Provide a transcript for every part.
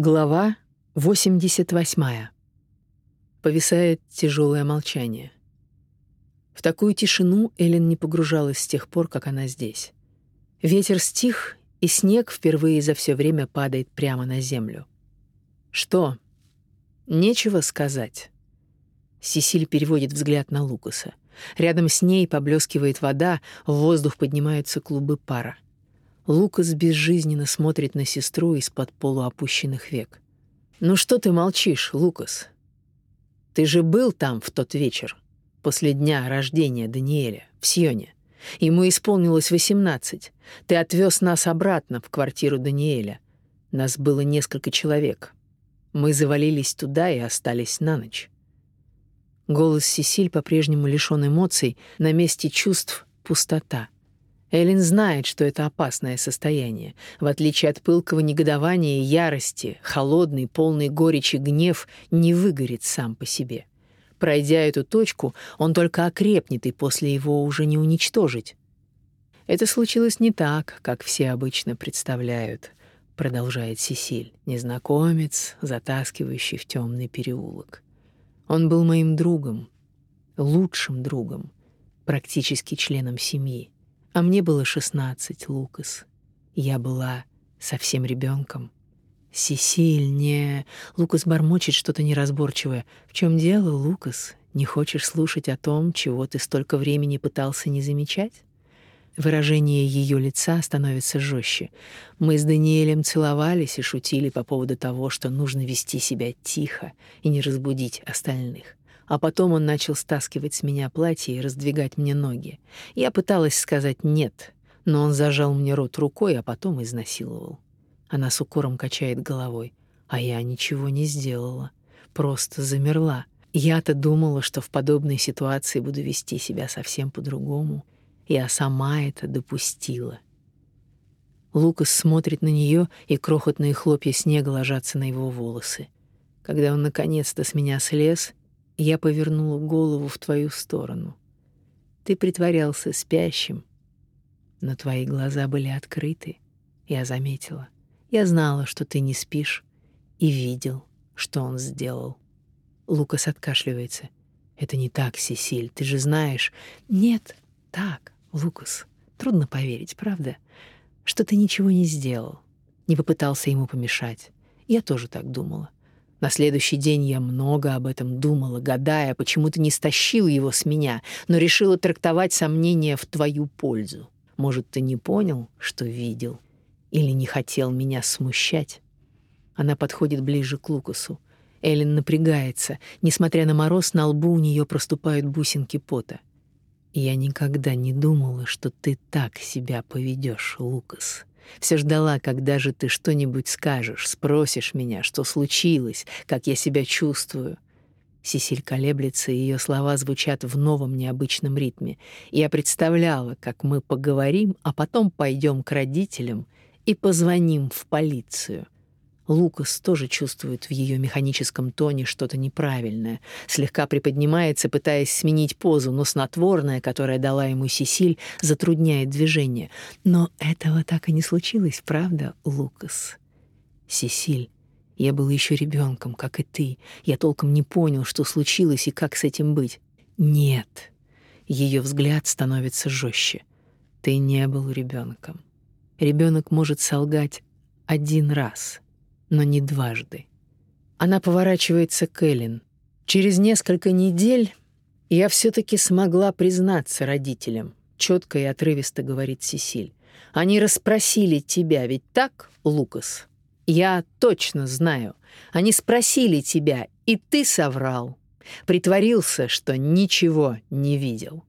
Глава 88. Повисает тяжелое молчание. В такую тишину Эллен не погружалась с тех пор, как она здесь. Ветер стих, и снег впервые за все время падает прямо на землю. Что? Нечего сказать. Сесиль переводит взгляд на Лукаса. Рядом с ней поблескивает вода, в воздух поднимаются клубы пара. Лукас безжизненно смотрит на сестру из-под полуопущенных век. «Ну что ты молчишь, Лукас? Ты же был там в тот вечер, после дня рождения Даниэля, в Сьоне. Ему исполнилось восемнадцать. Ты отвез нас обратно в квартиру Даниэля. Нас было несколько человек. Мы завалились туда и остались на ночь». Голос Сесиль по-прежнему лишён эмоций, на месте чувств — пустота — Эллен знает, что это опасное состояние. В отличие от пылкого негодования и ярости, холодный, полный горечи гнев не выгорит сам по себе. Пройдя эту точку, он только окрепнет, и после его уже не уничтожить. Это случилось не так, как все обычно представляют, продолжает Сесиль, незнакомец, затаскивающий в темный переулок. Он был моим другом, лучшим другом, практически членом семьи. А мне было шестнадцать, Лукас. Я была совсем ребенком. Сесиль, не... Лукас бормочет что-то неразборчивое. В чем дело, Лукас? Не хочешь слушать о том, чего ты столько времени пытался не замечать? Выражение ее лица становится жестче. Мы с Даниэлем целовались и шутили по поводу того, что нужно вести себя тихо и не разбудить остальных. А потом он начал стаскивать с меня платье и раздвигать мне ноги. Я пыталась сказать «нет», но он зажал мне рот рукой, а потом изнасиловал. Она с укором качает головой. А я ничего не сделала. Просто замерла. Я-то думала, что в подобной ситуации буду вести себя совсем по-другому. Я сама это допустила. Лукас смотрит на нее, и крохотные хлопья снега ложатся на его волосы. Когда он наконец-то с меня слез, я повернула голову в твою сторону. Ты притворялся спящим, но твои глаза были открыты. Я заметила. Я знала, что ты не спишь, и видел, что он сделал. Лукас откашливается. Это не так, Сесиль, ты же знаешь. Нет, так, Лукас. Трудно поверить, правда? Что ты ничего не сделал, не попытался ему помешать. Я тоже так думала. На следующий день я много об этом думала, гадая, почему ты не стащил его с меня, но решила трактовать сомнения в твою пользу. Может, ты не понял, что видел, или не хотел меня смущать? Она подходит ближе к Лукасу. Эллен напрягается. Несмотря на мороз, на лбу у нее проступают бусинки пота. Я никогда не думала, что ты так себя поведешь, Лукас. Все ждала, когда же ты что-нибудь скажешь, спросишь меня, что случилось, как я себя чувствую. Сесиль колеблется, и ее слова звучат в новом необычном ритме. Я представляла, как мы поговорим, а потом пойдем к родителям и позвоним в полицию. Лукас тоже чувствует в ее механическом тоне что-то неправильное, слегка приподнимается, пытаясь сменить позу, но снотворное, которое дала ему Сесиль, затрудняет движение. Но этого так и не случилось, правда, Лукас? Сесиль, я был еще ребенком, как и ты. Я толком не понял, что случилось и как с этим быть. Нет. Ее взгляд становится жестче. Ты не был ребенком. Ребенок может солгать один раз — но не дважды. Она поворачивается к Эллен. Через несколько недель я все таки смогла признаться родителям, четко и отрывисто говорит Сесиль. Они расспросили тебя, ведь так, Лукас? Я точно знаю. Они спросили тебя, и ты соврал. Притворился, что ничего не видел.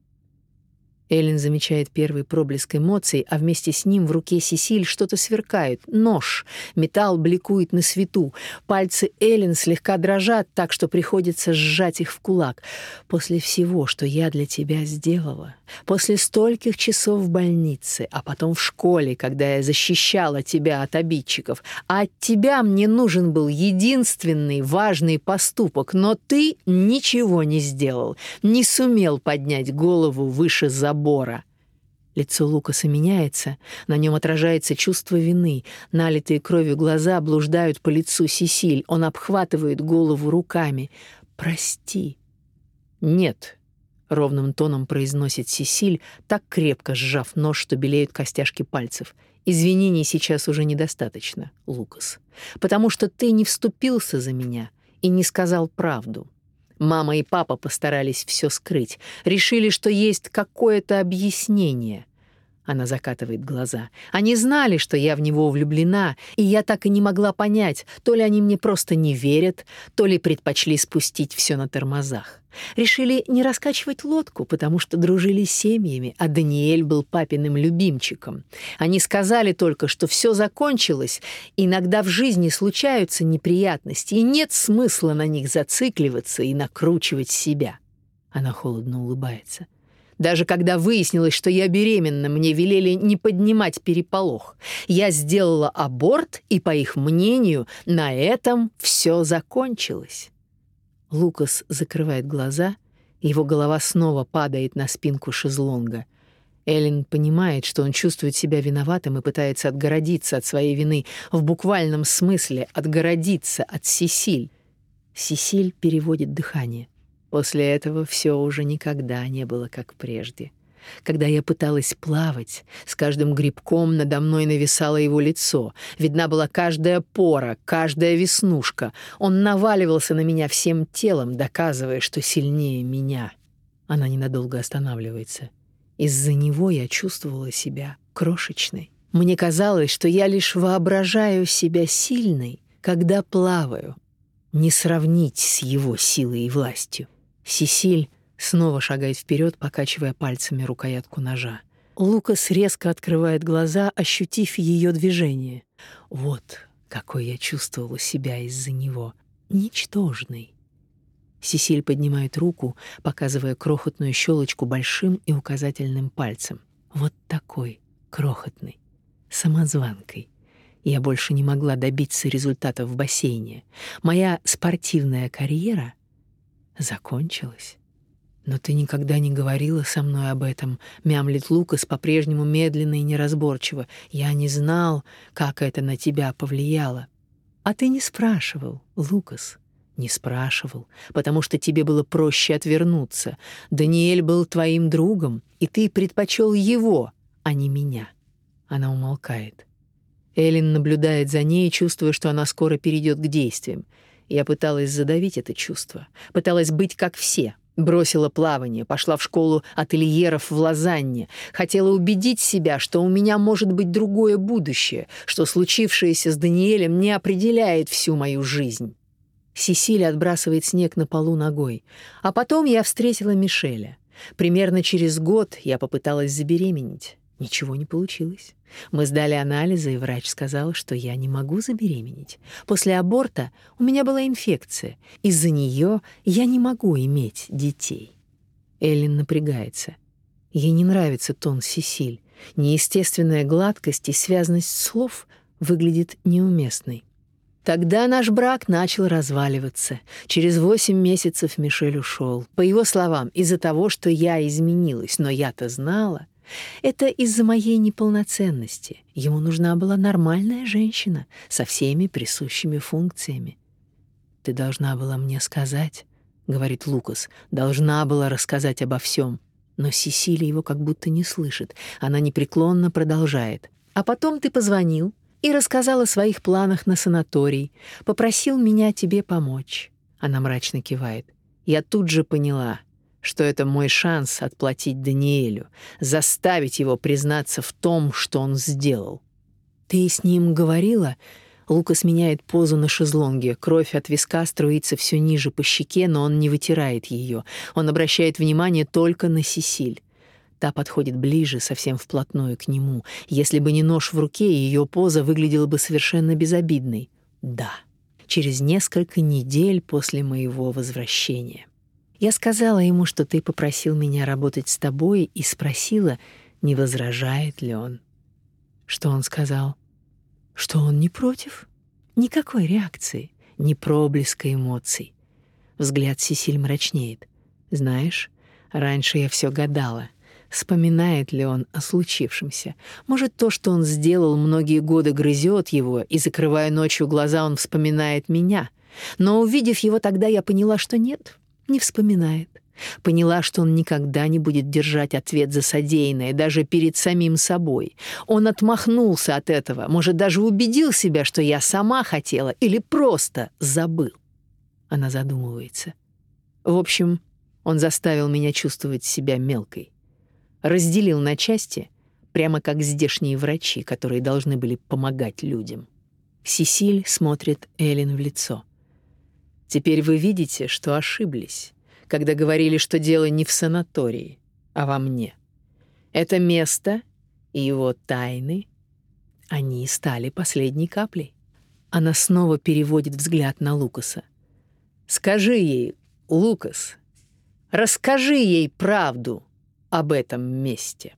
Эллен замечает первый проблеск эмоций, а вместе с ним в руке Сесиль что-то сверкает. Нож. Металл бликует на свету. Пальцы Эллен слегка дрожат так, что приходится сжать их в кулак. После всего, что я для тебя сделала, после стольких часов в больнице, а потом в школе, когда я защищала тебя от обидчиков, а от тебя мне нужен был единственный важный поступок, но ты ничего не сделал, не сумел поднять голову выше забора забора. Лицо Лукаса меняется, на нем отражается чувство вины. Налитые кровью глаза блуждают по лицу Сесиль. Он обхватывает голову руками. «Прости». «Нет», — ровным тоном произносит Сесиль, так крепко сжав нож, что белеют костяшки пальцев. «Извинений сейчас уже недостаточно, Лукас, потому что ты не вступился за меня и не сказал правду». Мама и папа постарались все скрыть, решили, что есть какое-то объяснение. Она закатывает глаза. Они знали, что я в него влюблена, и я так и не могла понять, то ли они мне просто не верят, то ли предпочли спустить все на тормозах. Решили не раскачивать лодку, потому что дружили с семьями, а Даниэль был папиным любимчиком. Они сказали только, что все закончилось, иногда в жизни случаются неприятности, и нет смысла на них зацикливаться и накручивать себя. Она холодно улыбается. — даже когда выяснилось, что я беременна, мне велели не поднимать переполох. Я сделала аборт, и, по их мнению, на этом все закончилось. Лукас закрывает глаза, его голова снова падает на спинку шезлонга. Эллен понимает, что он чувствует себя виноватым и пытается отгородиться от своей вины, в буквальном смысле отгородиться от Сесиль. Сесиль переводит дыхание. После этого все уже никогда не было как прежде. Когда я пыталась плавать, с каждым грибком надо мной нависало его лицо. Видна была каждая пора, каждая веснушка. Он наваливался на меня всем телом, доказывая, что сильнее меня. Она ненадолго останавливается. Из-за него я чувствовала себя крошечной. Мне казалось, что я лишь воображаю себя сильной, когда плаваю. Не сравнить с его силой и властью. Сесиль снова шагает вперед, покачивая пальцами рукоятку ножа. Лукас резко открывает глаза, ощутив ее движение. Вот какой я чувствовала себя из-за него. Ничтожный. Сесиль поднимает руку, показывая крохотную щелочку большим и указательным пальцем. Вот такой, крохотный, самозванкой. Я больше не могла добиться результатов в бассейне. Моя спортивная карьера закончилась. Но ты никогда не говорила со мной об этом, мямлит Лукас по-прежнему медленно и неразборчиво. Я не знал, как это на тебя повлияло. А ты не спрашивал, Лукас. Не спрашивал, потому что тебе было проще отвернуться. Даниэль был твоим другом, и ты предпочел его, а не меня. Она умолкает. Элин наблюдает за ней, чувствуя, что она скоро перейдет к действиям. Я пыталась задавить это чувство, пыталась быть как все. Бросила плавание, пошла в школу ательеров в Лозанне, хотела убедить себя, что у меня может быть другое будущее, что случившееся с Даниэлем не определяет всю мою жизнь. Сесилия отбрасывает снег на полу ногой. А потом я встретила Мишеля. Примерно через год я попыталась забеременеть. Ничего не получилось. Мы сдали анализы, и врач сказал, что я не могу забеременеть. После аборта у меня была инфекция. Из-за нее я не могу иметь детей. Эллен напрягается. Ей не нравится тон Сесиль. Неестественная гладкость и связность слов выглядит неуместной. Тогда наш брак начал разваливаться. Через восемь месяцев Мишель ушел. По его словам, из-за того, что я изменилась, но я-то знала. Это из-за моей неполноценности. Ему нужна была нормальная женщина со всеми присущими функциями. Ты должна была мне сказать, говорит Лукас, должна была рассказать обо всем. Но Сесилия его как будто не слышит. Она непреклонно продолжает. А потом ты позвонил и рассказал о своих планах на санаторий, попросил меня тебе помочь. Она мрачно кивает. Я тут же поняла, что это мой шанс отплатить Даниэлю, заставить его признаться в том, что он сделал. «Ты с ним говорила?» Лукас меняет позу на шезлонге. Кровь от виска струится все ниже по щеке, но он не вытирает ее. Он обращает внимание только на Сесиль. Та подходит ближе, совсем вплотную к нему. Если бы не нож в руке, ее поза выглядела бы совершенно безобидной. Да, через несколько недель после моего возвращения. Я сказала ему, что ты попросил меня работать с тобой, и спросила, не возражает ли он. Что он сказал? Что он не против? Никакой реакции, ни проблеска эмоций. Взгляд Сесиль мрачнеет. Знаешь, раньше я все гадала. Вспоминает ли он о случившемся? Может, то, что он сделал многие годы, грызет его, и, закрывая ночью глаза, он вспоминает меня. Но, увидев его тогда, я поняла, что нет, не вспоминает. Поняла, что он никогда не будет держать ответ за содеянное, даже перед самим собой. Он отмахнулся от этого, может, даже убедил себя, что я сама хотела или просто забыл. Она задумывается. В общем, он заставил меня чувствовать себя мелкой. Разделил на части, прямо как здешние врачи, которые должны были помогать людям. Сесиль смотрит Эллен в лицо. «Теперь вы видите, что ошиблись когда говорили, что дело не в санатории, а во мне. Это место и его тайны, они стали последней каплей. Она снова переводит взгляд на Лукаса. «Скажи ей, Лукас, расскажи ей правду об этом месте».